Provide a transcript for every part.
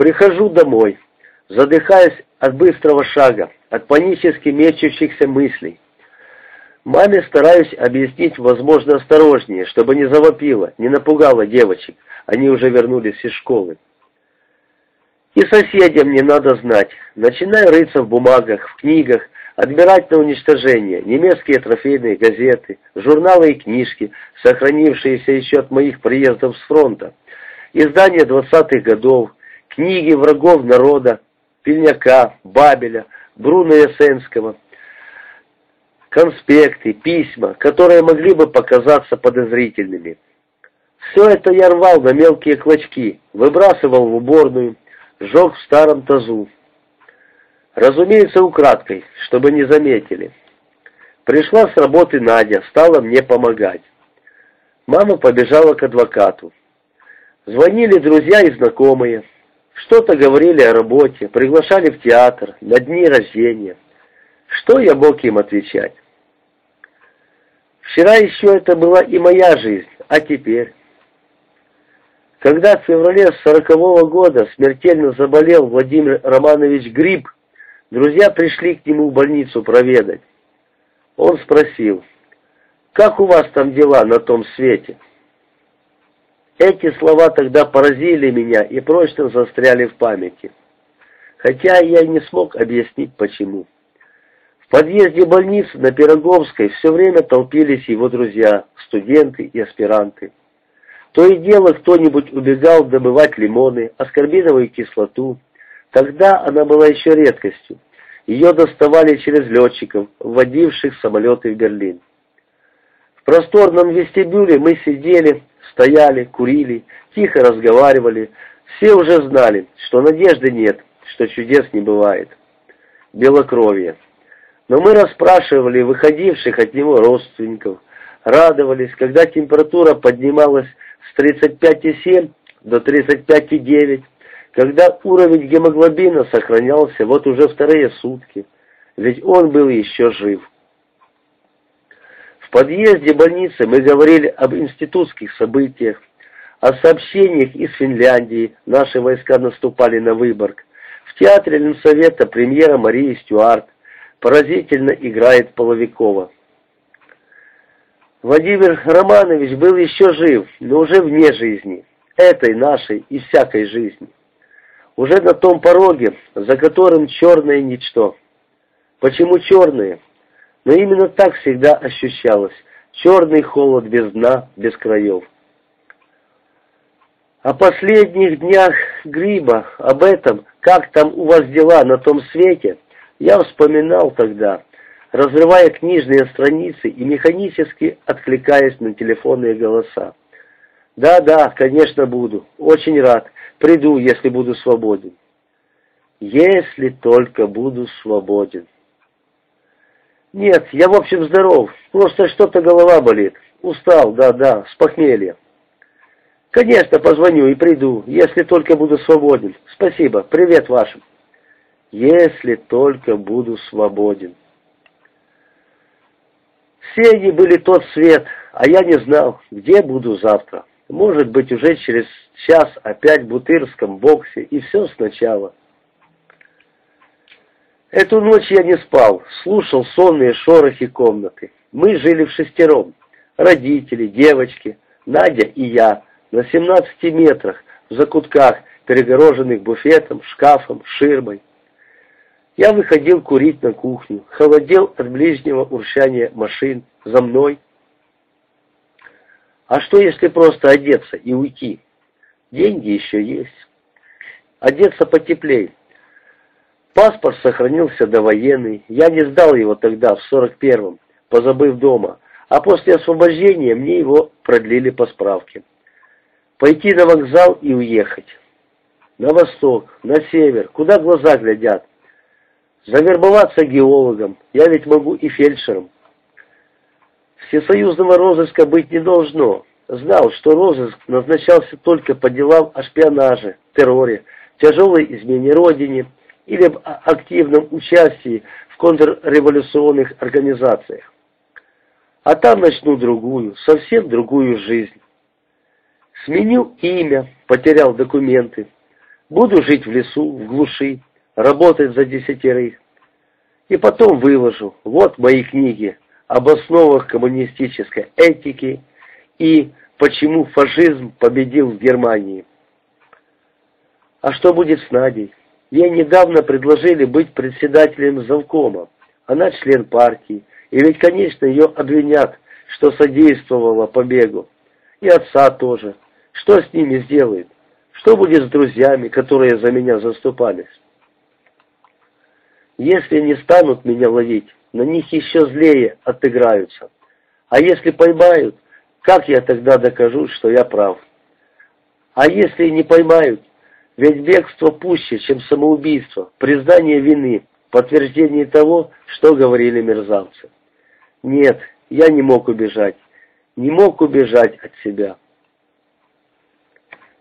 Прихожу домой, задыхаясь от быстрого шага, от панически мечущихся мыслей. Маме стараюсь объяснить, возможно, осторожнее, чтобы не завопила, не напугала девочек. Они уже вернулись из школы. И соседям не надо знать. Начинаю рыться в бумагах, в книгах, отбирать на уничтожение немецкие трофейные газеты, журналы и книжки, сохранившиеся еще от моих приездов с фронта, издания двадцатых годов, книги врагов народа, Пельняка, Бабеля, Бруно Ясенского, конспекты, письма, которые могли бы показаться подозрительными. Все это я рвал на мелкие клочки, выбрасывал в уборную, сжег в старом тазу. Разумеется, украдкой, чтобы не заметили. Пришла с работы Надя, стала мне помогать. Мама побежала к адвокату. Звонили друзья и знакомые. Что-то говорили о работе, приглашали в театр, на дни рождения. Что я мог им отвечать? Вчера еще это была и моя жизнь, а теперь... Когда в феврале сорокового года смертельно заболел Владимир Романович Гриб, друзья пришли к нему в больницу проведать. Он спросил, «Как у вас там дела на том свете?» Эти слова тогда поразили меня и прочно застряли в памяти. Хотя я не смог объяснить, почему. В подъезде больницы на Пироговской все время толпились его друзья, студенты и аспиранты. То и дело кто-нибудь убегал добывать лимоны, аскорбиновую кислоту. Тогда она была еще редкостью. Ее доставали через летчиков, вводивших самолеты в Берлин. В просторном вестибюле мы сидели, стояли, курили, тихо разговаривали. Все уже знали, что надежды нет, что чудес не бывает. Белокровие. Но мы расспрашивали выходивших от него родственников, радовались, когда температура поднималась с 35,7 до 35,9, когда уровень гемоглобина сохранялся вот уже вторые сутки, ведь он был еще жив. В подъезде больницы мы говорили об институтских событиях, о сообщениях из Финляндии, наши войска наступали на Выборг. В театре Ленсовета премьера Марии Стюарт поразительно играет Половикова. Владимир Романович был еще жив, но уже вне жизни, этой нашей и всякой жизни. Уже на том пороге, за которым черное ничто. Почему черное? Но именно так всегда ощущалось. Черный холод без дна, без краев. О последних днях гриба, об этом, как там у вас дела на том свете, я вспоминал тогда, разрывая книжные страницы и механически откликаясь на телефонные голоса. «Да-да, конечно, буду. Очень рад. Приду, если буду свободен». «Если только буду свободен». «Нет, я в общем здоров. Просто что-то голова болит. Устал, да-да, с похмелья». «Конечно, позвоню и приду, если только буду свободен. Спасибо. Привет вашим». «Если только буду свободен». Все они были тот свет, а я не знал, где буду завтра. Может быть, уже через час опять в бутырском боксе, и все сначала. Эту ночь я не спал, слушал сонные шорохи комнаты. Мы жили в шестером. Родители, девочки, Надя и я, на 17 метрах, в закутках, перегороженных буфетом, шкафом, ширмой. Я выходил курить на кухню, холодел от ближнего урчания машин, за мной. А что, если просто одеться и уйти? Деньги еще есть. Одеться потеплее. Паспорт сохранился довоенный. Я не сдал его тогда, в сорок первом, позабыв дома. А после освобождения мне его продлили по справке. Пойти на вокзал и уехать. На восток, на север, куда глаза глядят. Завербоваться геологом, я ведь могу и фельдшером. Всесоюзного розыска быть не должно. Знал, что розыск назначался только по делам о шпионаже, терроре, тяжелой измене Родине или об активном участии в контрреволюционных организациях. А там начну другую, совсем другую жизнь. Сменил имя, потерял документы. Буду жить в лесу, в глуши, работать за десятерых. И потом выложу, вот мои книги об основах коммунистической этики и почему фашизм победил в Германии. А что будет с Надей? Ей недавно предложили быть председателем завкома. Она член партии, и ведь, конечно, ее обвинят, что содействовала побегу. И отца тоже. Что с ними сделают? Что будет с друзьями, которые за меня заступались? Если не станут меня ловить, на них еще злее отыграются. А если поймают, как я тогда докажу, что я прав? А если не поймают, ведь бегство пуще, чем самоубийство, признание вины, подтверждение того, что говорили мерзавцы. Нет, я не мог убежать, не мог убежать от себя.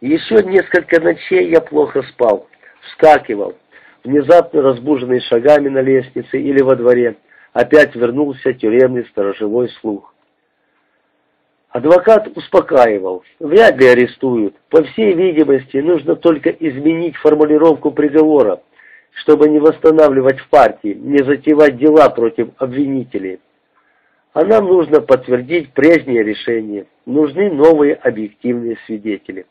Еще несколько ночей я плохо спал, вскакивал, внезапно разбуженный шагами на лестнице или во дворе, опять вернулся тюремный сторожевой слух. Адвокат успокаивал. Вряд ли арестуют. По всей видимости, нужно только изменить формулировку приговора, чтобы не восстанавливать в партии, не затевать дела против обвинителей. А нам нужно подтвердить прежнее решение. Нужны новые объективные свидетели.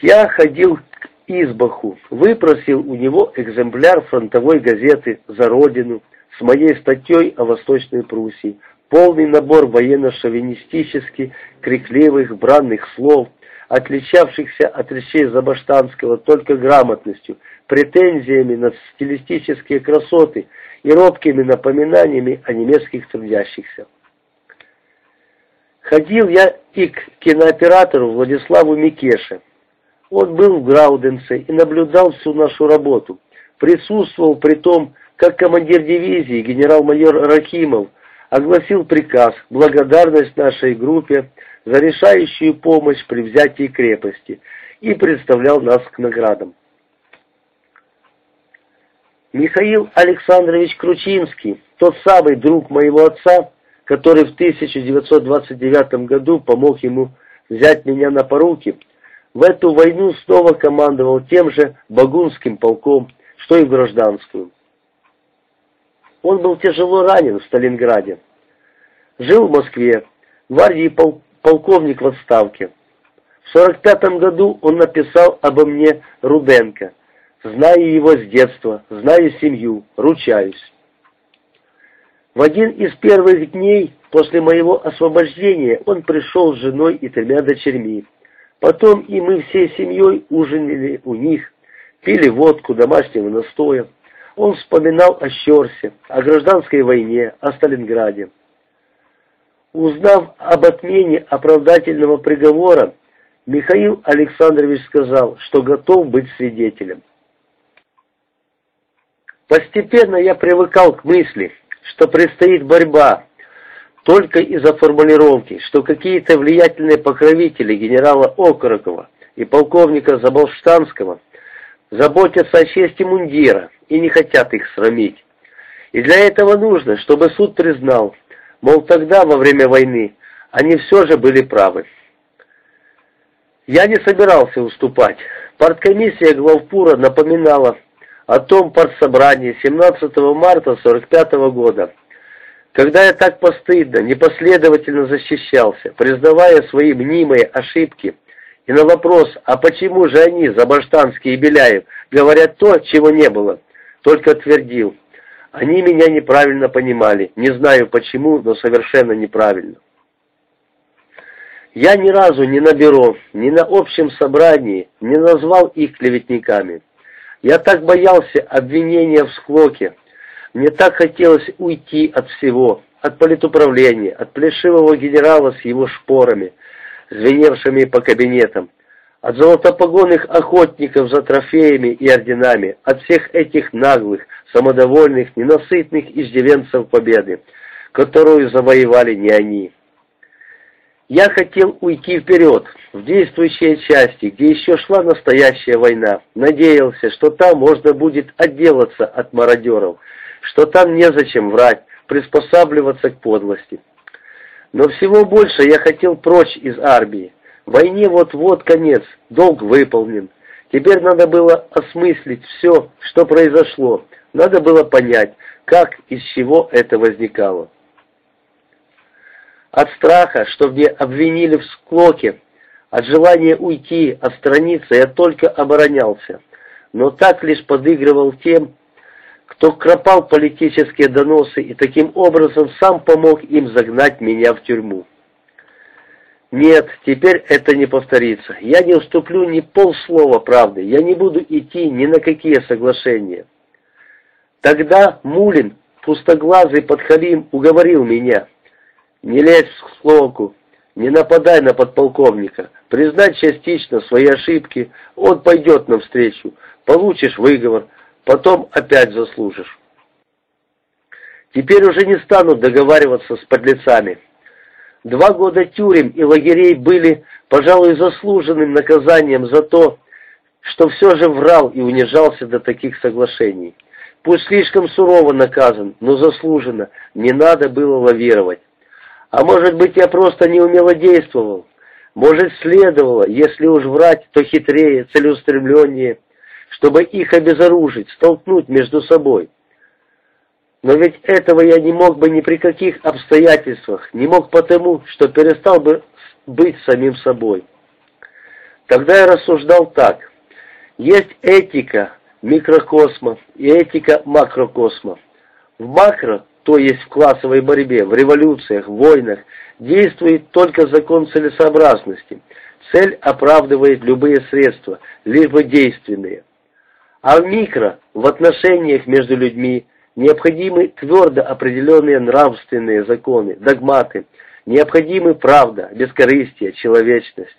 Я ходил к Избаху, выпросил у него экземпляр фронтовой газеты «За Родину» с моей статьей о Восточной Пруссии, полный набор военно-шовинистически крикливых бранных слов, отличавшихся от речей Забаштанского только грамотностью, претензиями на стилистические красоты и робкими напоминаниями о немецких трудящихся. Ходил я и к кинооператору Владиславу Микеше. Он был в Грауденце и наблюдал всю нашу работу. Присутствовал при том, как командир дивизии генерал-майор Рахимов огласил приказ благодарность нашей группе за решающую помощь при взятии крепости и представлял нас к наградам. Михаил Александрович Кручинский, тот самый друг моего отца, который в 1929 году помог ему взять меня на поруки, в эту войну снова командовал тем же Багунским полком, что и в гражданскую. Он был тяжело ранен в Сталинграде. Жил в Москве, гвардии пол полковник в отставке. В 45 году он написал обо мне Руденко. Знаю его с детства, знаю семью, ручаюсь. В один из первых дней после моего освобождения он пришел с женой и тремя дочерьми. Потом и мы всей семьей ужинали у них, пили водку домашнего настоя. Он вспоминал о Щерсе, о гражданской войне, о Сталинграде. Узнав об отмене оправдательного приговора, Михаил Александрович сказал, что готов быть свидетелем. Постепенно я привыкал к мысли, что предстоит борьба, только из-за формулировки, что какие-то влиятельные покровители генерала Окорокова и полковника Заболштанского заботятся о чести мундира и не хотят их срамить. И для этого нужно, чтобы суд признал, мол, тогда, во время войны, они все же были правы. Я не собирался уступать. Парткомиссия главпура напоминала о том партсобрании 17 марта 45 года, когда я так постыдно, непоследовательно защищался, признавая свои мнимые ошибки, и на вопрос, а почему же они, Забаштанский и Беляев, говорят то, чего не было, только твердил, они меня неправильно понимали, не знаю почему, но совершенно неправильно. Я ни разу ни на бюро, ни на общем собрании не назвал их клеветниками. Я так боялся обвинения в склоке, мне так хотелось уйти от всего, от политуправления, от плешивого генерала с его шпорами, звеневшими по кабинетам, от золотопогонных охотников за трофеями и орденами, от всех этих наглых, самодовольных, ненасытных иждивенцев победы, которую завоевали не они. Я хотел уйти вперед, в действующие части, где еще шла настоящая война. Надеялся, что там можно будет отделаться от мародеров, что там незачем врать, приспосабливаться к подлости. Но всего больше я хотел прочь из армии, Войне вот-вот конец, долг выполнен. Теперь надо было осмыслить все, что произошло. Надо было понять, как, из чего это возникало. От страха, что мне обвинили в склоке, от желания уйти, отстраниться, я только оборонялся, но так лишь подыгрывал тем, кто кропал политические доносы и таким образом сам помог им загнать меня в тюрьму. Нет, теперь это не повторится. Я не уступлю ни полслова правды, я не буду идти ни на какие соглашения. Тогда Мулин, пустоглазый подхалим, уговорил меня. Не лезь в склоку, не нападай на подполковника, признать частично свои ошибки, он пойдет навстречу, получишь выговор, потом опять заслужишь. Теперь уже не станут договариваться с подлецами. Два года тюрем и лагерей были, пожалуй, заслуженным наказанием за то, что все же врал и унижался до таких соглашений. Пусть слишком сурово наказан, но заслуженно, не надо было лавировать. А может быть, я просто не умело действовал? Может, следовало, если уж врать, то хитрее, целеустремленнее, чтобы их обезоружить, столкнуть между собой. Но ведь этого я не мог бы ни при каких обстоятельствах, не мог потому, что перестал бы быть самим собой. Тогда я рассуждал так. Есть этика микрокосма и этика макрокосма. В макро то есть в классовой борьбе, в революциях, в войнах, действует только закон целесообразности. Цель оправдывает любые средства, либо действенные. А в микро, в отношениях между людьми, необходимы твердо определенные нравственные законы, догматы, необходимы правда, бескорыстие, человечность.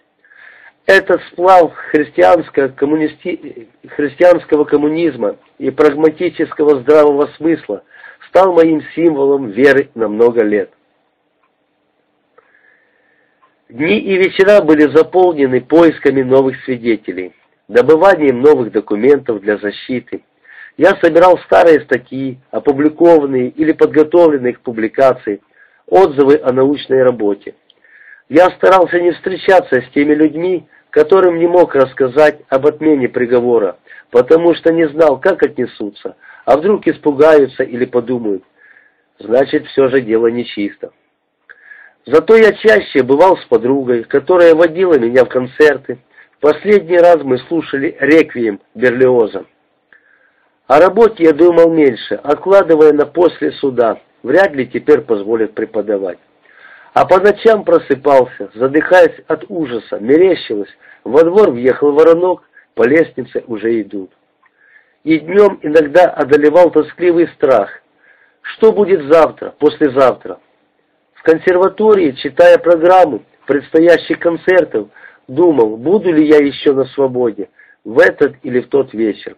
Этот сплав христианского, коммунисти... христианского коммунизма и прагматического здравого смысла – стал моим символом веры на много лет. Дни и вечера были заполнены поисками новых свидетелей, добыванием новых документов для защиты. Я собирал старые статьи, опубликованные или подготовленные к публикации, отзывы о научной работе. Я старался не встречаться с теми людьми, которым не мог рассказать об отмене приговора, потому что не знал, как отнесутся, а вдруг испугаются или подумают, значит, все же дело нечисто. Зато я чаще бывал с подругой, которая водила меня в концерты. В последний раз мы слушали «Реквием» Берлиоза. О работе я думал меньше, откладывая на после суда. Вряд ли теперь позволят преподавать. А по ночам просыпался, задыхаясь от ужаса, мерещилось. Во двор въехал воронок, по лестнице уже идут и днем иногда одолевал тоскливый страх. Что будет завтра, послезавтра? В консерватории, читая программу предстоящих концертов, думал, буду ли я еще на свободе, в этот или в тот вечер.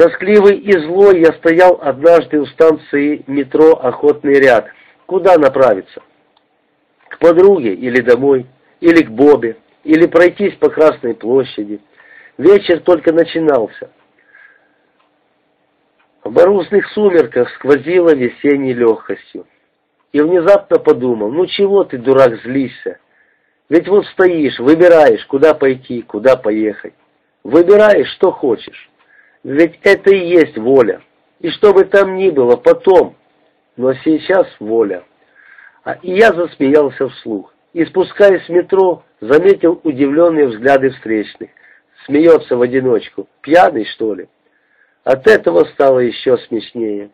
Тоскливый и злой я стоял однажды у станции метро «Охотный ряд». Куда направиться? К подруге или домой, или к Бобе, или пройтись по Красной площади. Вечер только начинался. В морозных сумерках сквозило весенней легкостью. И внезапно подумал, ну чего ты, дурак, злишься? Ведь вот стоишь, выбираешь, куда пойти, куда поехать. Выбираешь, что хочешь. Ведь это и есть воля. И что бы там ни было, потом. Но сейчас воля. А и я засмеялся вслух. И спускаясь в метро, заметил удивленные взгляды встречных смеется в одиночку. Пьяный, что ли? От этого стало еще смешнее.